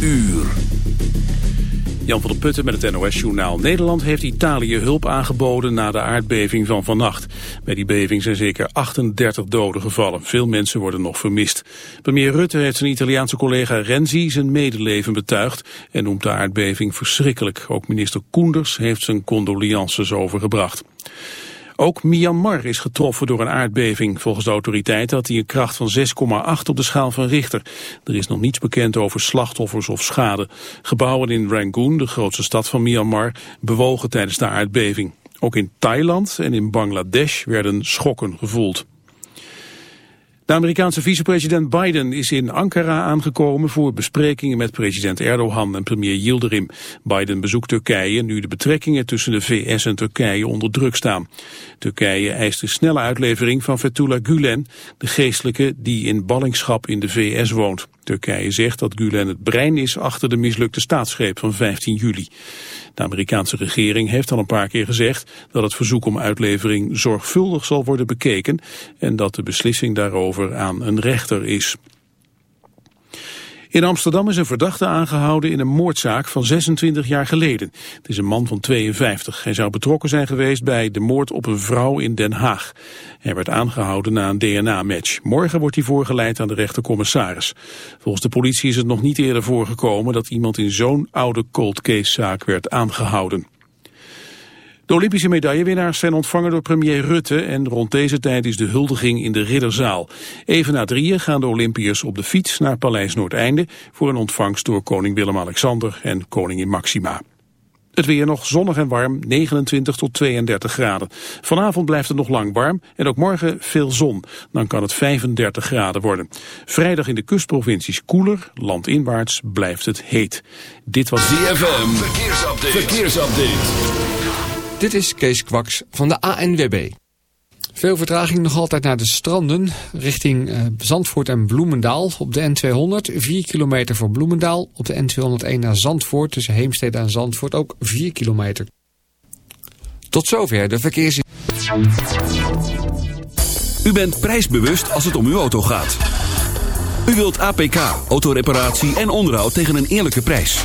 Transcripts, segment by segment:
uur. Jan van der Putten met het NOS-journaal. Nederland heeft Italië hulp aangeboden na de aardbeving van vannacht. Bij die beving zijn zeker 38 doden gevallen. Veel mensen worden nog vermist. Premier Rutte heeft zijn Italiaanse collega Renzi zijn medeleven betuigd... en noemt de aardbeving verschrikkelijk. Ook minister Koenders heeft zijn condolences overgebracht. Ook Myanmar is getroffen door een aardbeving. Volgens de autoriteiten had hij een kracht van 6,8 op de schaal van Richter. Er is nog niets bekend over slachtoffers of schade. Gebouwen in Rangoon, de grootste stad van Myanmar, bewogen tijdens de aardbeving. Ook in Thailand en in Bangladesh werden schokken gevoeld. De Amerikaanse vicepresident Biden is in Ankara aangekomen voor besprekingen met president Erdogan en premier Yildirim. Biden bezoekt Turkije nu de betrekkingen tussen de VS en Turkije onder druk staan. Turkije eist een snelle uitlevering van Fethullah Gulen, de geestelijke die in ballingschap in de VS woont. Turkije zegt dat Gulen het brein is achter de mislukte staatsgreep van 15 juli. De Amerikaanse regering heeft al een paar keer gezegd dat het verzoek om uitlevering zorgvuldig zal worden bekeken en dat de beslissing daarover aan een rechter is. In Amsterdam is een verdachte aangehouden in een moordzaak van 26 jaar geleden. Het is een man van 52. Hij zou betrokken zijn geweest bij de moord op een vrouw in Den Haag. Hij werd aangehouden na een DNA-match. Morgen wordt hij voorgeleid aan de rechtercommissaris. Volgens de politie is het nog niet eerder voorgekomen dat iemand in zo'n oude cold case zaak werd aangehouden. De Olympische medaillewinnaars zijn ontvangen door premier Rutte en rond deze tijd is de huldiging in de Ridderzaal. Even na drieën gaan de Olympiërs op de fiets naar Paleis Noordeinde voor een ontvangst door koning Willem-Alexander en koningin Maxima. Het weer nog zonnig en warm, 29 tot 32 graden. Vanavond blijft het nog lang warm en ook morgen veel zon. Dan kan het 35 graden worden. Vrijdag in de kustprovincies koeler, landinwaarts blijft het heet. Dit was DFM. verkeersupdate. verkeersupdate. Dit is Kees Kwaks van de ANWB. Veel vertraging nog altijd naar de stranden richting uh, Zandvoort en Bloemendaal. Op de N200 4 kilometer voor Bloemendaal. Op de N201 naar Zandvoort tussen Heemstede en Zandvoort ook 4 kilometer. Tot zover de verkeers... U bent prijsbewust als het om uw auto gaat. U wilt APK, autoreparatie en onderhoud tegen een eerlijke prijs.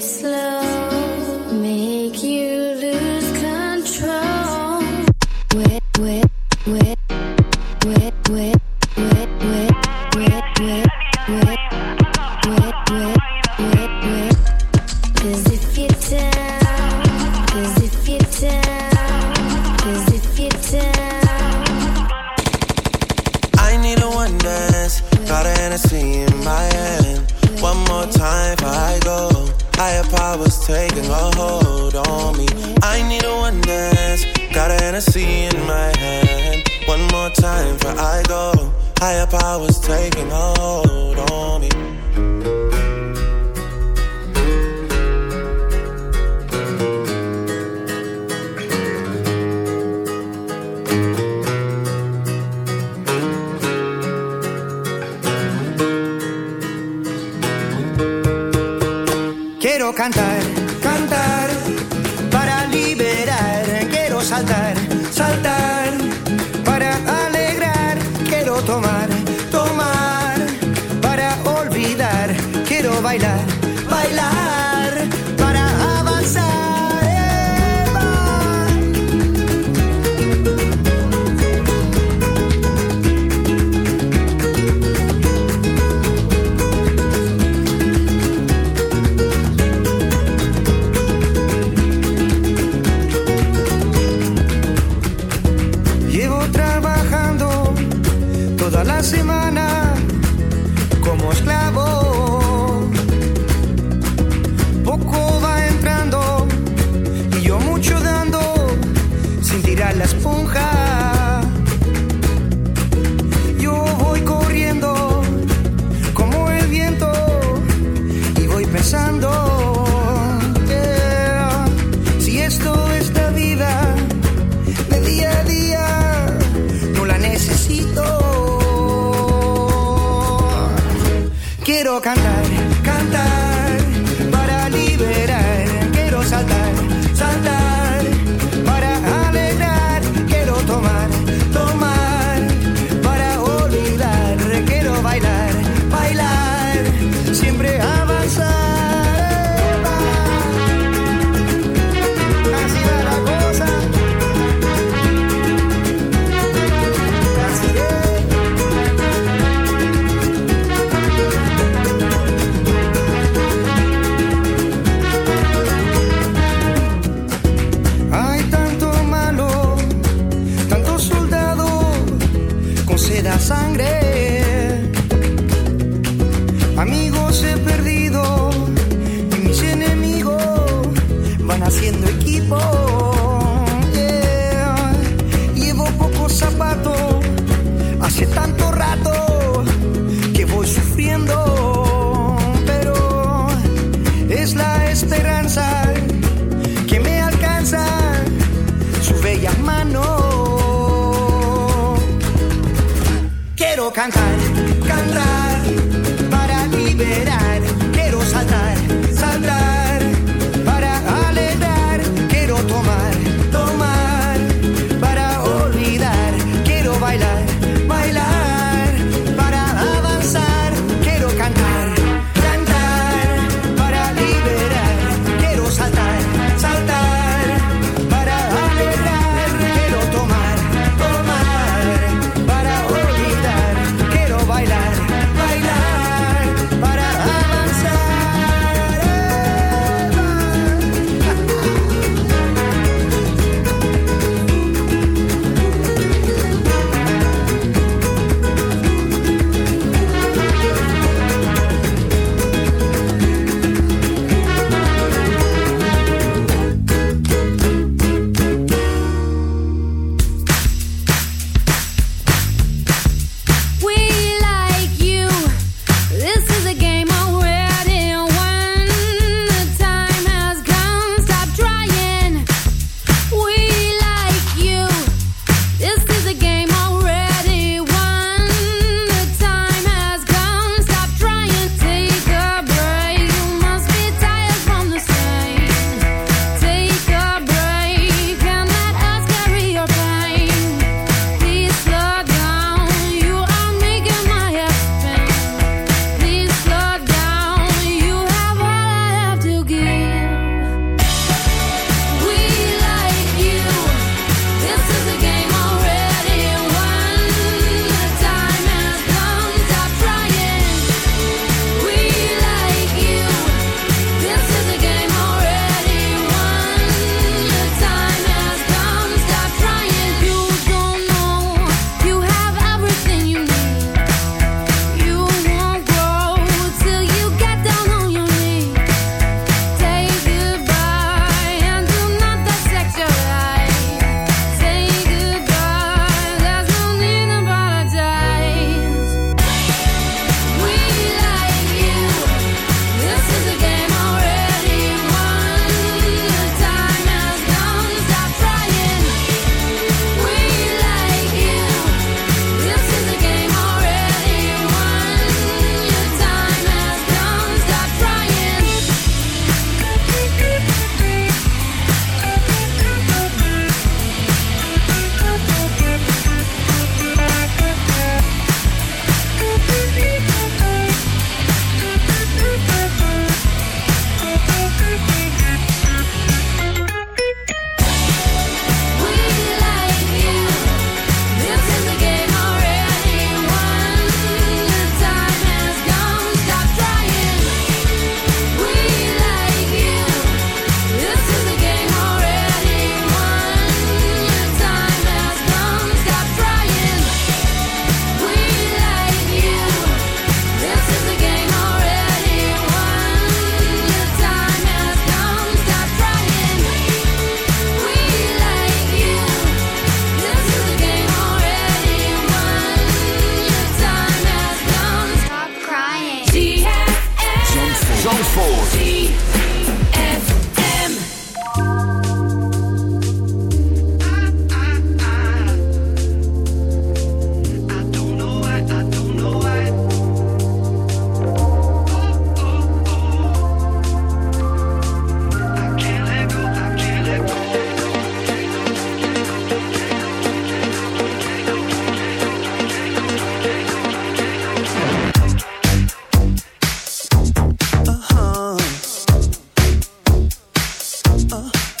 Slow, cantar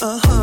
Uh huh.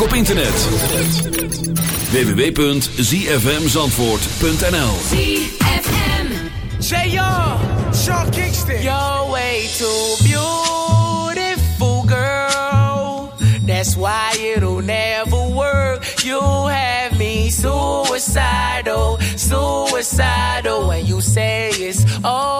ook op internet. www.zfmzandvoort.nl ZFM Say Sean Kingston. Way too beautiful, girl. That's why it'll never work. You have me suicidal, suicidal. When you say it's all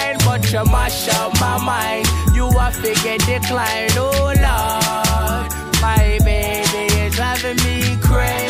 wine, but you mash up my mind. You are figure decline, oh Lord. My baby is driving me crazy.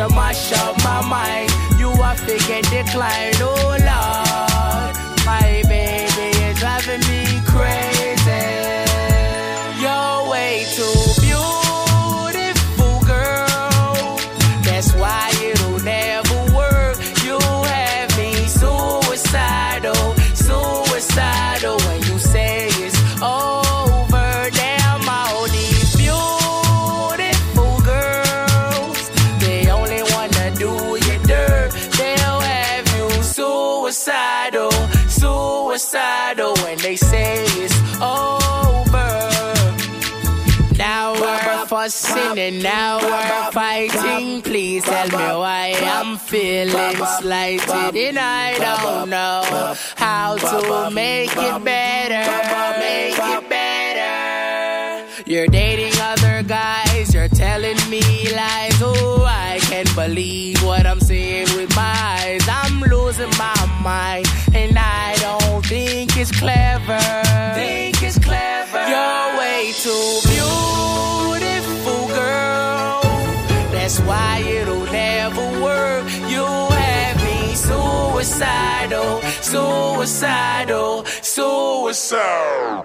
You mash up my mind. You are figure decline, oh Lord. My baby is driving me fussing and now we're fighting. Please tell me why I'm feeling slighted and I don't know how to make it better. Make it better. You're dating other guys, you're telling me lies. Oh, I can't believe what I'm seeing with my eyes. Suicidal, suicidal, suicidal.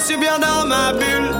suis bien dans ma bulle.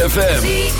ZFM.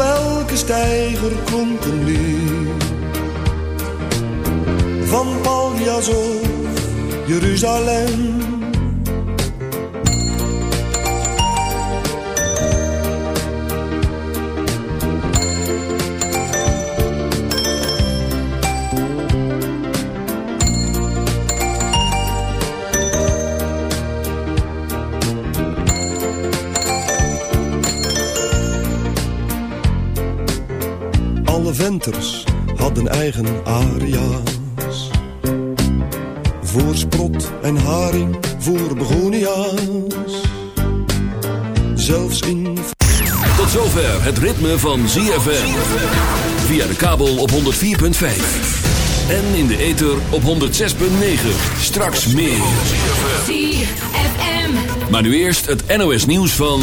Op elke steiger klonk een lied. Van Paljas of Jeruzalem. Alle venters hadden eigen aria's. Voor sprot en haring, voor begonia's. Zelfs in... Tot zover het ritme van ZFM. Via de kabel op 104.5. En in de ether op 106.9. Straks meer. ZFM. Maar nu eerst het NOS nieuws van...